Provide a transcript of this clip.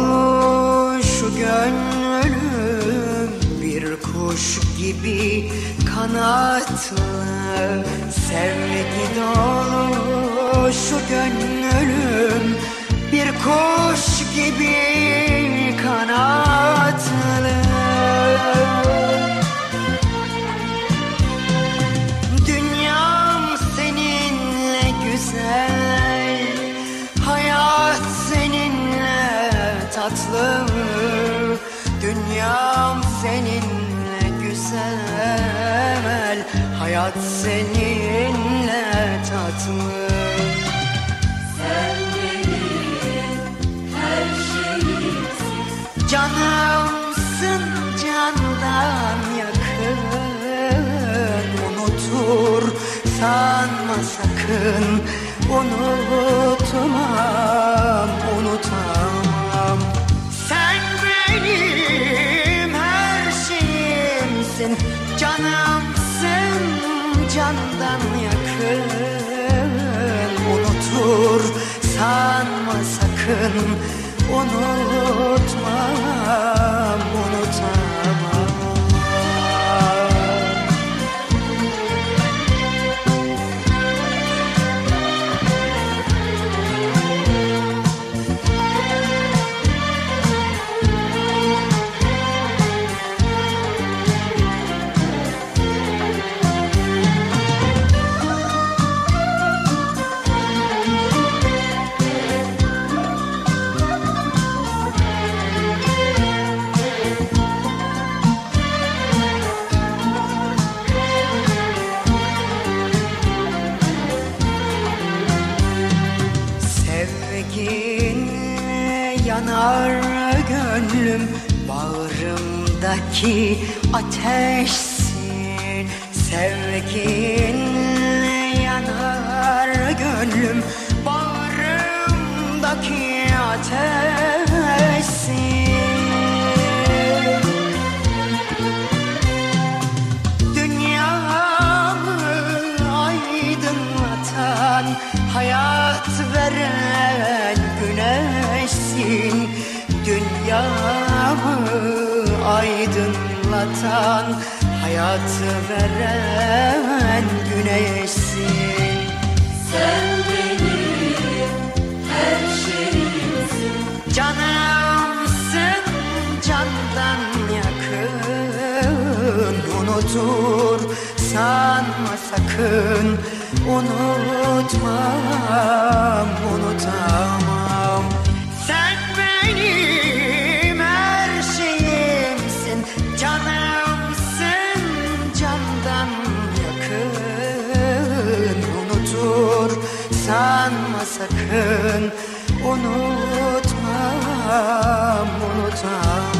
olmuş gönlüm. Bir kuş gibi kanatlı Sevgi dolu şu gönlüm. Bir kuş gibi Dünyam seninle güzel Hayat seninle tatlı. Sen benim her şeyimsin. Canımsın candan yakın. Unutur sanma sakın. Unutmam, Canımsın candan yakın. Unutur sanma sakın Unutmam, yanar gönlüm Bağrımdaki ateşsin. Sevginle yanar gönlüm Bağrımdaki ateşsin. Dünyamı aydınlatan Hayat veren aydınlatan Hayat veren güneşsin. Sen benim her şeyimsin. Canımsın candan yakın. Unutur sanma sakın. Unutmam, unutamam sanma sakın Unutmam, unutamam